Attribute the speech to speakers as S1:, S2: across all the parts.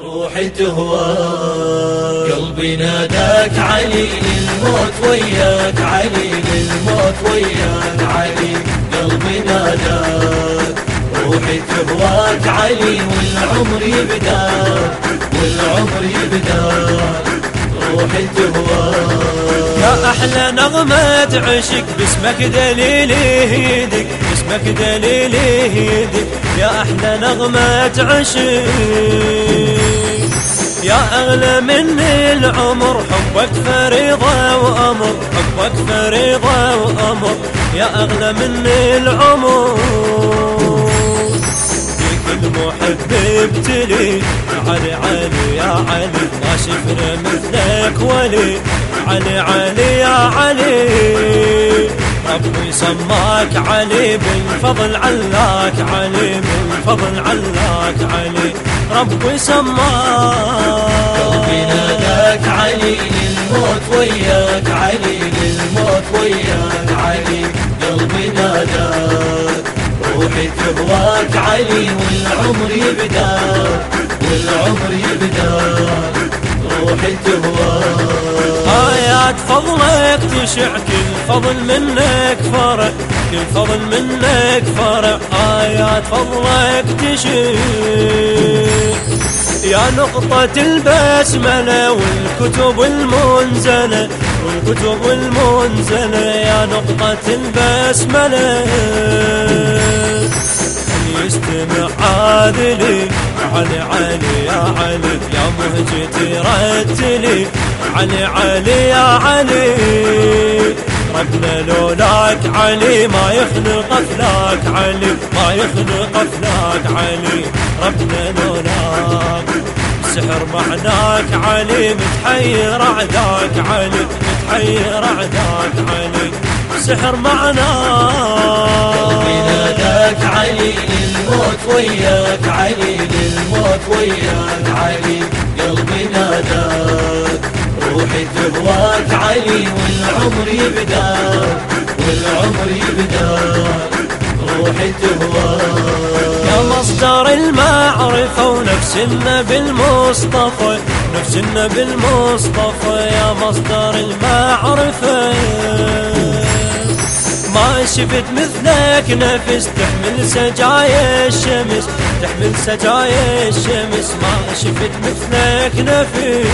S1: روحي تهوى. قلبي ناداك علي للموت وياك علي للموت وياك علي. قلبي ناداك. روحي تهواك علي والعمر يبداك والعمر يبداك روحي تهواك
S2: يا أحلى نغمة عشق باسمك دليل يهيدك. باسمك دليل يهيدك يا أحلى نغمة عشق. يا أغلى من العمر حبك فريضة وأمر حبك فريضة وأمر. يا أغلى من العمر. فيك المحب ابتلي علي علي يا علي ما شفنا مثلك ولي. علي علي يا علي. ربي سماك علي بالفضل علاك علي بالفضل علاك علي. ربي سماك
S1: قلبي ناداك علي للموت وياك علي للموت وياك علي. قلبي ناداك روحي تهواك علي والعمر يبداك والعمر يبداك روحي تهواك.
S2: آيات فضلك تشع كل فضل منك فرع كل فضل منك فرع آيات فضلك تشع. يا نقطة البسملة والكتب المنزلة والكتب المنزلة يا نقطة البسملة. يستمع عادلي علي علي يا علي يا مهجتي رتلي. علي علي يا علي ربنا لولاك علي ما يخلق أفلاك علي ما يخلق أفلاك علي. ربنا لولاك سحر معناك علي متحير أعداك علي متحير أعداك علي. سحر معناك
S1: قلبي ناداك علي للموت وياك علي للموت وياك علي قلبي ناداك. روحي تهواك علي والعمر يبداك والعمر يبداك. روحي تهواك.
S2: يا مصدر المعرفة ونفس النبي المصطفى نفس النبي المصطفى يا مصدر المعرفة. ما شفت مثلك نفس تحمل سجايا الشمس تحمل سجايا الشمس. ما شفت مثلك نفس.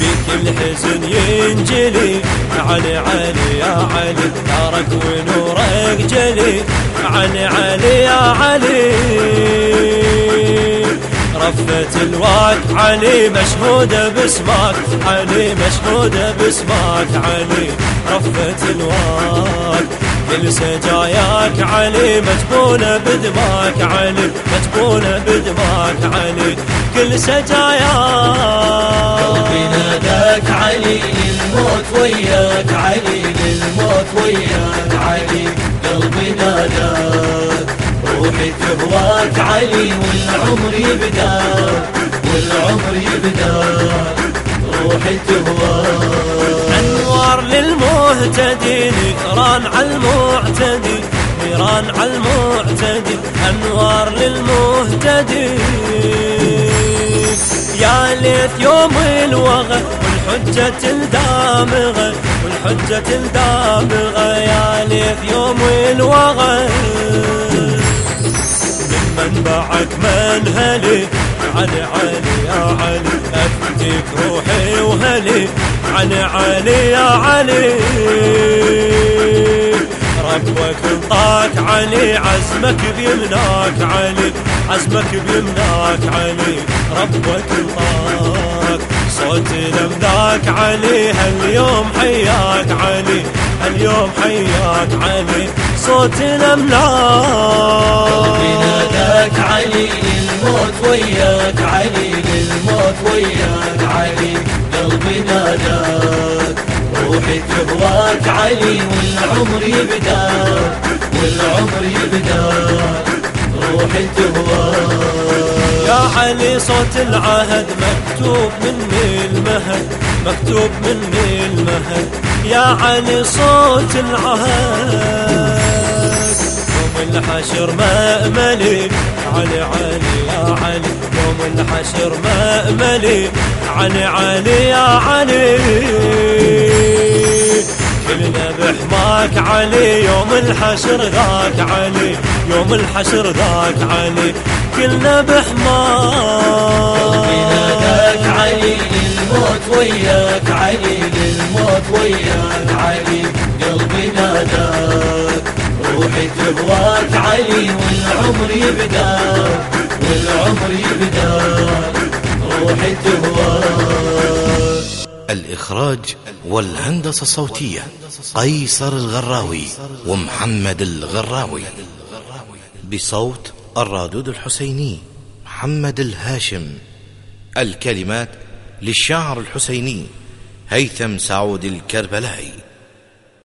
S2: بك الحزن ينجلي علي علي يا علي نارك ونورك جلي علي علي يا علي. رفة الواك علي مشهودة باسمك علي مشهودة باسمك علي رفة الواك كل سجاياك علي مجبونة بدماك علي مجبونة بدماك علي كل سجاياك.
S1: قلبي ناداك علي للموت وياك علي للموت وياك علي قلبي ناداك. روحي تهواك علي والعمر يبداك والعمر يبداك روحي تهواك
S2: أنوار للمهتدي نيران على المعتدي نيران على المعتدي أنوار للمهتدي. يا ليث يوم الوغى والحجة الدامغة والحجة الدامغة. يا ليث يوم الوغى من منبعك منهلي علي علي يا علي أفديك روحي وهلي. علي علي يا علي. ربك انطاك علي عزمك بيمناك علي. عزمك بيمناك علي. ربك انطاك. صوت الأملاك علي هاليوم حياك علي. هاليوم حياك علي. صوت
S1: ناداك علي للموت وياك علي للموت وياك علي قلبي ناداك. روحي تهواك علي والعمر يبداك والعمر يبداك. روحي تهواك.
S2: يا علي صوت العهد مكتوب مني المهد مكتوب مني المهد. يا علي صوت العهد. الحشر مأملي علي علي يا علي الحشر مأملي علي علي يا علي. كلنا بحماك علي يوم الحشر ذاك علي يوم الحشر ذاك علي. كلنا بحماك.
S1: ناداك علي للموت وياك علي للموت وياك علي قلبي ناداك. روحي تهواك علي والعمر يبداك والعمر يبداك روحي تهواك
S3: الإخراج والهندسة الصوتية قيصر الغراوي ومحمد الغراوي. بصوت الرادود الحسيني محمد الهاشم. الكلمات للشاعر الحسيني هيثم سعود الكربلائي.